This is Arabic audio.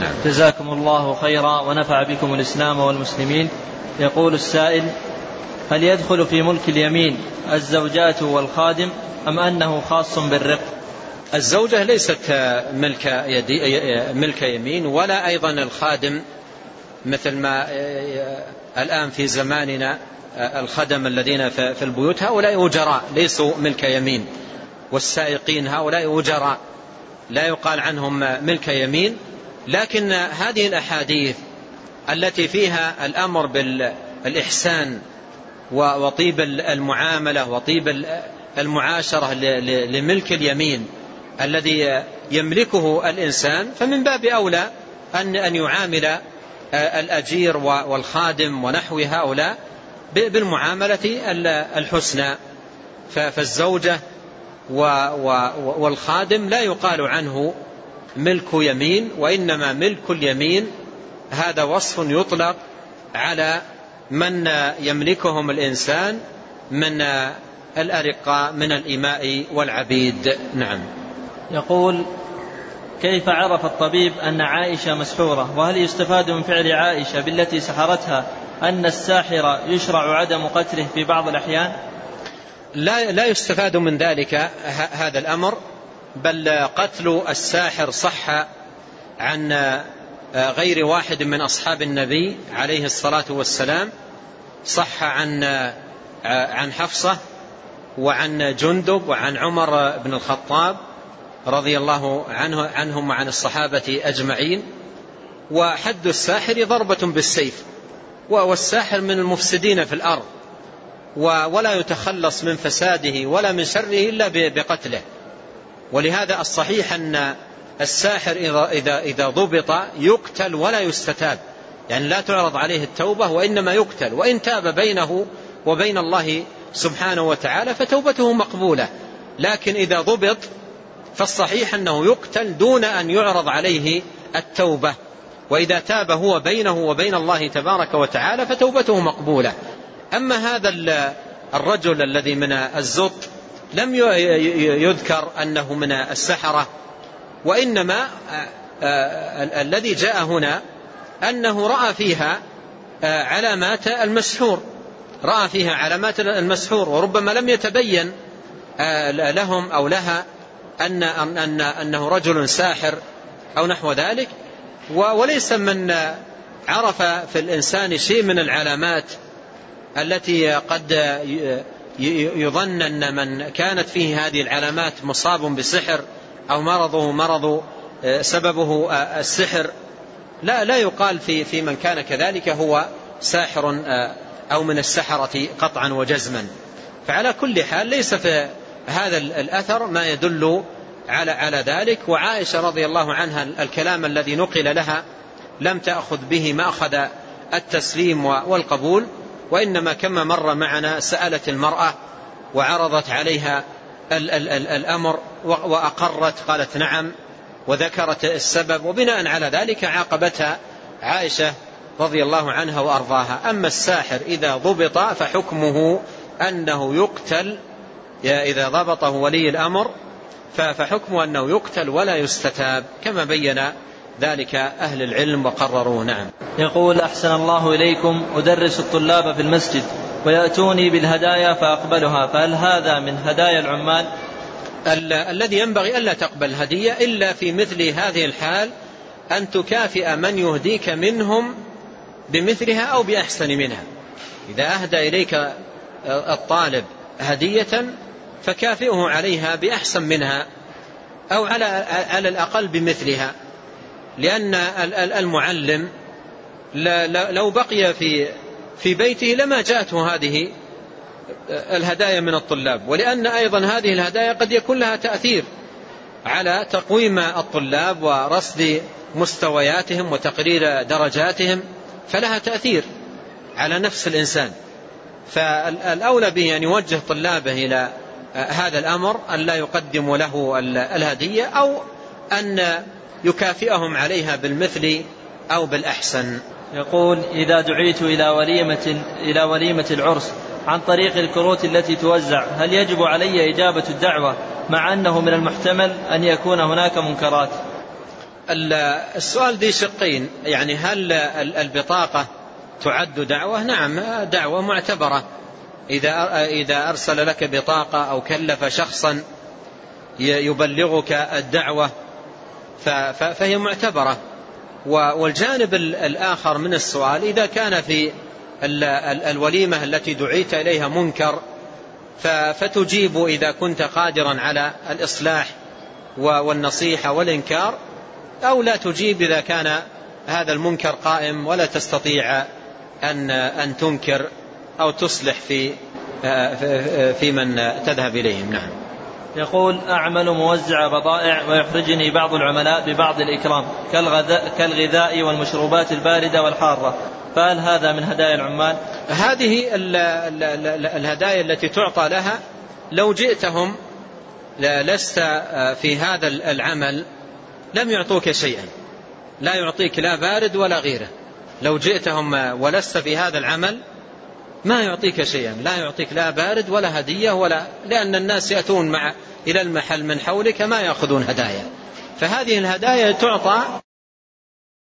نعم. جزاكم الله خيرا ونفع بكم الإسلام والمسلمين. يقول السائل هل يدخل في ملك اليمين الزوجات والخادم أم أنه خاص بالرق؟ الزوجة ليست ملك, يدي ملك يمين ولا أيضا الخادم مثل ما الآن في زماننا الخدم الذين في البيوت هؤلاء أجراء ليسوا ملك يمين. والسائقين هؤلاء أجراء. لا يقال عنهم ملك يمين لكن هذه الأحاديث التي فيها الأمر بالإحسان وطيب المعاملة وطيب المعاشرة لملك اليمين الذي يملكه الإنسان فمن باب أولى أن أن يعامل الأجير والخادم ونحو هؤلاء بالمعاملة الحسنى. فالزوجة والخادم لا يقال عنه ملك يمين وإنما ملك اليمين هذا وصف يطلق على من يملكهم الإنسان من الأرقاء من الإماء والعبيد. نعم. يقول كيف عرف الطبيب أن عائشة مسحورة؟ وهل يستفاد من فعل عائشة بالتي سحرتها أن الساحر يشرع عدم قتله في بعض الأحيان؟ لا, لا يستفاد من ذلك هذا الأمر. بل قتل الساحر صح عن غير واحد من أصحاب النبي عليه الصلاة والسلام صح عن عن حفصة وعن جندب وعن عمر بن الخطاب رضي الله عنه عنهم وعن الصحابة أجمعين. وحد الساحر ضربة بالسيف والساحر من المفسدين في الأرض ولا يتخلص من فساده ولا من شره إلا بقتله. ولهذا الصحيح أن الساحر إذا, إذا, إذا ضبط يقتل ولا يستتاب. يعني لا تعرض عليه التوبة وإنما يقتل. وإن تاب بينه وبين الله سبحانه وتعالى فتوبته مقبولة. لكن إذا ضبط فالصحيح أنه يقتل دون أن يعرض عليه التوبة. وإذا تاب هو بينه وبين الله تبارك وتعالى فتوبته مقبولة. أما هذا الرجل الذي من الزط لم يذكر أنه من السحرة وإنما الذي جاء هنا أنه رأى فيها علامات المسحور رأى فيها علامات المسحور وربما لم يتبين لهم أو لها أن أن أنه رجل ساحر أو نحو ذلك. وليس من عرف في الإنسان شيء من العلامات التي قد يظن أن من كانت فيه هذه العلامات مصاب بسحر أو مرضه مرض سببه السحر لا لا يقال في في من كان كذلك هو ساحر أو من السحرة قطعا وجزما. فعلى كل حال ليس في هذا الأثر ما يدل على على ذلك. وعائشة رضي الله عنها الكلام الذي نقل لها لم تأخذ به مأخذ التسليم والقبول. وإنما كما مر معنا سألت المرأة وعرضت عليها ال ال ال الأمر وأقرت قالت نعم وذكرت السبب وبناء على ذلك عاقبتها عائشة رضي الله عنها وأرضاها. أما الساحر إذا ضبط فحكمه أنه يقتل إذا ضبطه ولي الأمر فحكمه أنه يقتل ولا يستتاب كما بين ذلك أهل العلم وقرروا نعم. يقول أحسن الله إليكم أدرس الطلاب في المسجد ويأتوني بالهدايا فأقبلها فهل هذا من هدايا العمال؟ ال الذي ينبغي ألا تقبل هدية إلا في مثل هذه الحال أن تكافئ من يهديك منهم بمثلها أو بأحسن منها. إذا أهدى إليك الطالب هدية فكافئه عليها بأحسن منها أو على على الأقل بمثلها. لأن المعلم لو بقي في في بيته لما جاءته هذه الهدايا من الطلاب. ولأن أيضا هذه الهدايا قد يكون لها تأثير على تقويم الطلاب ورصد مستوياتهم وتقرير درجاتهم فلها تأثير على نفس الإنسان. فالأولى به أن يوجه طلابه إلى هذا الأمر أن لا يقدم له الهدية أو أن يكافئهم عليها بالمثل أو بالأحسن. يقول إذا دعيت إلى وليمة إلى وليمة العرس عن طريق الكروت التي توزع هل يجب علي إجابة الدعوة مع أنه من المحتمل أن يكون هناك منكرات؟ السؤال ذي شقين يعني هل البطاقة تعد دعوة؟ نعم دعوة معتبرة. إذا إذا أرسل لك بطاقة أو كلف شخصا يبلغك الدعوة فهي معتبرة. والجانب الآخر من السؤال إذا كان في الوليمة التي دعيت إليها منكر فتجيب إذا كنت قادرا على الإصلاح والنصيحة والإنكار أو لا تجيب إذا كان هذا المنكر قائم ولا تستطيع أن أن تنكر أو تصلح في في من تذهب إليهم. نعم. يقول أعمل موزع بضائع ويحرجني بعض العملاء ببعض الإكرام كالغذاء, كالغذاء والمشروبات الباردة والحارة. فهل هذا من هدايا العمال؟ هذه الهدايا التي تعطى لها لو جئتهم لست في هذا العمل لم يعطوك شيئا. لا يعطيك لا بارد ولا غيره. لو جئتهم ولست في هذا العمل ما يعطيك شيئا. لا يعطيك لا بارد ولا هدية ولا لأن الناس يأتون مع إلى المحل من حولك ما يأخذون هدايا. فهذه الهدايا تعطى